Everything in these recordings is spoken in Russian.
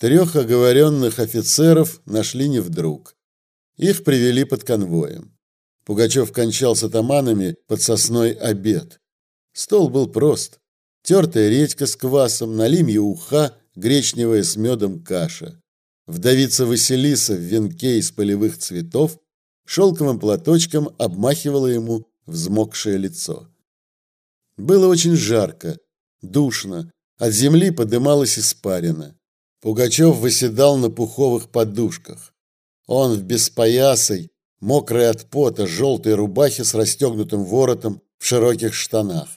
Трех оговоренных офицеров нашли не вдруг. Их привели под конвоем. Пугачев кончал с атаманами под сосной обед. Стол был прост. Тертая редька с квасом, налимье уха, гречневая с медом каша. Вдовица Василиса в венке из полевых цветов шелковым платочком обмахивала ему взмокшее лицо. Было очень жарко, душно, от земли подымалась испарина. Пугачев выседал на пуховых подушках. Он в беспоясой, мокрой от пота, желтой рубахе с расстегнутым воротом в широких штанах.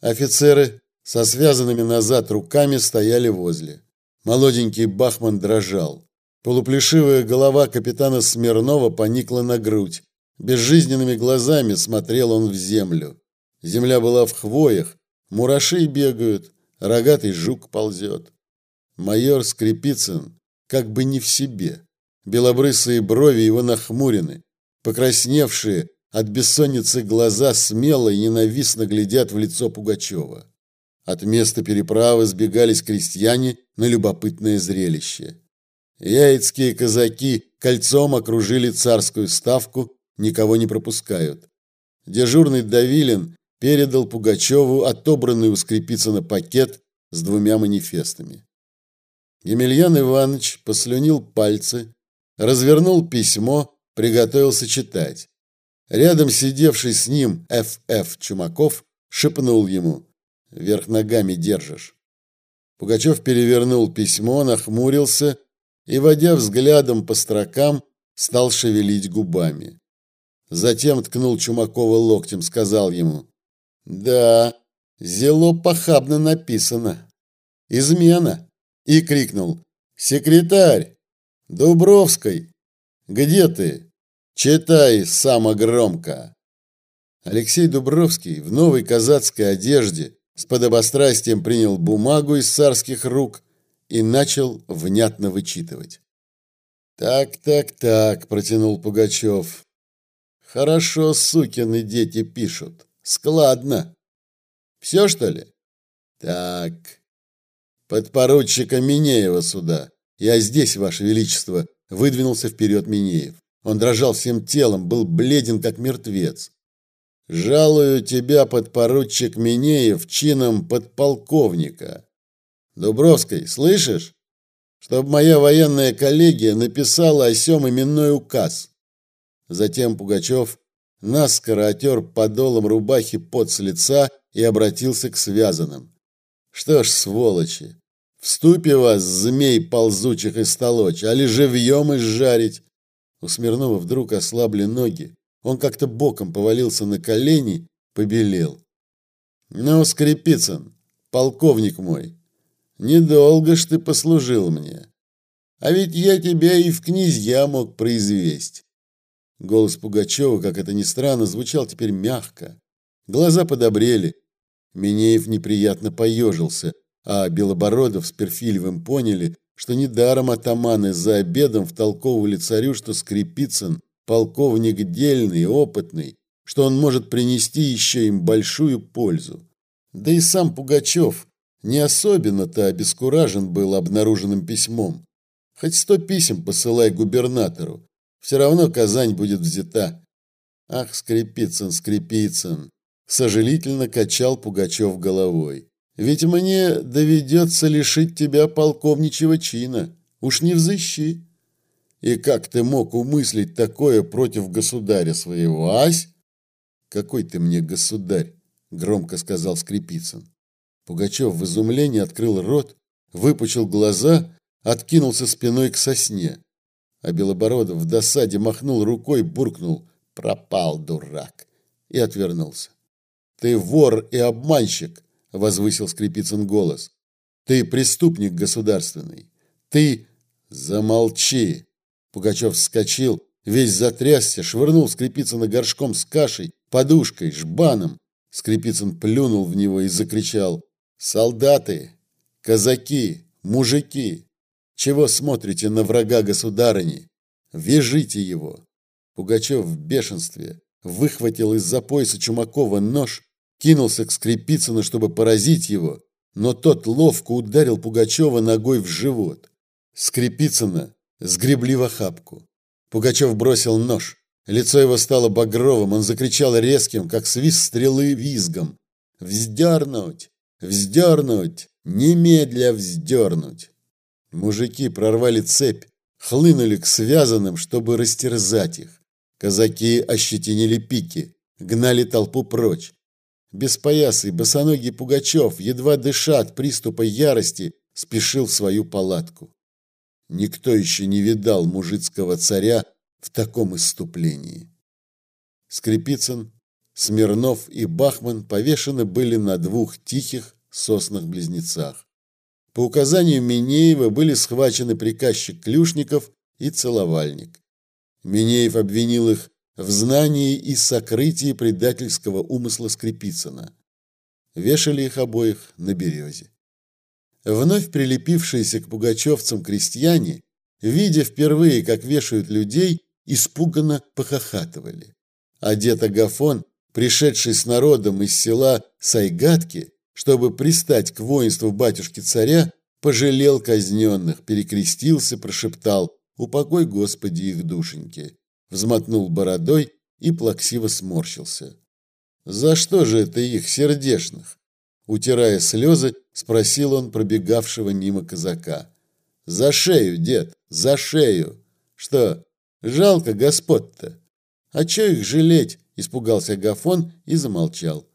Офицеры со связанными назад руками стояли возле. Молоденький Бахман дрожал. Полуплешивая голова капитана Смирнова поникла на грудь. Безжизненными глазами смотрел он в землю. Земля была в хвоях, мураши бегают, рогатый жук ползет. Майор Скрипицын как бы не в себе. Белобрысые брови его нахмурены, покрасневшие от бессонницы глаза смело и ненавистно глядят в лицо Пугачева. От места переправы сбегались крестьяне на любопытное зрелище. Яицкие казаки кольцом окружили царскую ставку, никого не пропускают. Дежурный Давилин передал Пугачеву отобранный у Скрипицына пакет с двумя манифестами. Емельян Иванович послюнил пальцы, развернул письмо, приготовился читать. Рядом сидевший с ним Ф.Ф. Чумаков шепнул ему «Вверх ногами держишь». Пугачев перевернул письмо, нахмурился и, водя взглядом по строкам, стал шевелить губами. Затем ткнул Чумакова локтем, сказал ему «Да, зело похабно написано. Измена!» И крикнул «Секретарь! Дубровской! Где ты? Читай само громко!» Алексей Дубровский в новой казацкой одежде с подобострастием принял бумагу из царских рук и начал внятно вычитывать. «Так, так, так», — протянул Пугачев. «Хорошо сукины дети пишут. Складно. Все, что ли?» «Так, подпоручика Минеева сюда. Я здесь, Ваше Величество», — выдвинулся вперед Минеев. Он дрожал всем телом, был бледен, как мертвец. Жалую тебя, подпоручик Минеев, чином подполковника. Дубровской, слышишь? Чтоб моя военная коллегия написала о сём именной указ. Затем Пугачев наскоро отер подолом рубахи пот с лица и обратился к связанным. Что ж, сволочи, в ступе вас, змей ползучих и столочь, али живьем изжарить. У Смирнова вдруг ослабли ноги. Он как-то боком повалился на колени, побелел. «Ну, Скрипицын, полковник мой, недолго ж ты послужил мне. А ведь я тебя и в князья мог произвести». Голос Пугачева, как это ни странно, звучал теперь мягко. Глаза подобрели. Минеев неприятно поежился, а Белобородов с Перфильевым поняли, что недаром атаманы за обедом втолковывали царю, что Скрипицын полковник дельный, опытный, что он может принести еще им большую пользу. Да и сам Пугачев не особенно-то обескуражен был обнаруженным письмом. Хоть сто писем посылай губернатору, все равно Казань будет взята. Ах, Скрипицын, Скрипицын, сожалительно качал Пугачев головой. Ведь мне доведется лишить тебя полковничьего чина. Уж не взыщи. И как ты мог умыслить такое против государя своего, ась? Какой ты мне государь, громко сказал Скрипицын. Пугачев в изумлении открыл рот, выпучил глаза, откинулся спиной к сосне. А Белобородов в досаде махнул рукой, буркнул «Пропал, дурак!» и отвернулся. «Ты вор и обманщик!» — возвысил Скрипицын голос. «Ты преступник государственный! Ты...» «Замолчи!» Пугачев вскочил, весь затрясся, швырнул Скрипицына горшком с кашей, подушкой, жбаном. Скрипицын плюнул в него и закричал «Солдаты! Казаки! Мужики! Чего смотрите на врага государыни? Вяжите его!» Пугачев в бешенстве выхватил из-за пояса Чумакова нож, кинулся к Скрипицыну, чтобы поразить его, но тот ловко ударил Пугачева ногой в живот. Скрипицына сгребли в охапку. Пугачев бросил нож. Лицо его стало багровым, он закричал резким, как свист стрелы, визгом. «Вздернуть! Вздернуть! Немедля вздернуть!» Мужики прорвали цепь, хлынули к связанным, чтобы растерзать их. Казаки ощетинили пики, гнали толпу прочь. Беспоясый, босоногий Пугачев, едва дыша от приступа ярости, спешил в свою палатку. Никто еще не видал мужицкого царя в таком иступлении. Скрипицын, Смирнов и Бахман повешены были на двух тихих соснах-близнецах. По указанию Минеева были схвачены приказчик Клюшников и целовальник. Минеев обвинил их в знании и сокрытии предательского умысла Скрипицына. Вешали их обоих на березе. Вновь прилепившиеся к пугачевцам крестьяне, видя впервые, как вешают людей, испуганно похохатывали. А дед Агафон, пришедший с народом из села Сайгатки, чтобы пристать к воинству батюшки-царя, пожалел казненных, перекрестился, прошептал «Упокой, Господи, их душеньки!» Взмотнул бородой и плаксиво сморщился. «За что же это их, сердешных?» Утирая слезы, спросил он пробегавшего мимо казака. «За шею, дед, за шею! Что, жалко господ-то? А чё их жалеть?» – испугался Гафон и замолчал.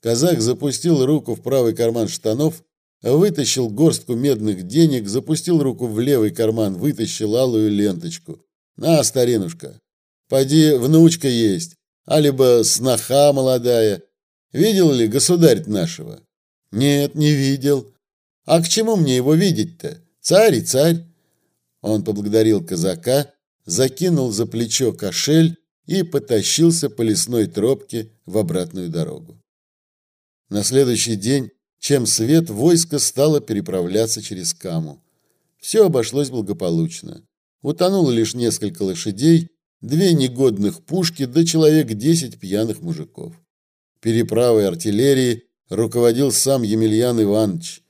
Казак запустил руку в правый карман штанов, вытащил горстку медных денег, запустил руку в левый карман, вытащил алую ленточку. «На, старинушка, поди внучка есть, а либо сноха молодая, Видел ли государь нашего? Нет, не видел. А к чему мне его видеть-то? Царь и царь. Он поблагодарил казака, закинул за плечо кошель и потащился по лесной тропке в обратную дорогу. На следующий день, чем свет, войско стало переправляться через Каму. Все обошлось благополучно. Утонуло лишь несколько лошадей, две негодных пушки да человек десять пьяных мужиков. Переправой артиллерии руководил сам Емельян Иванович.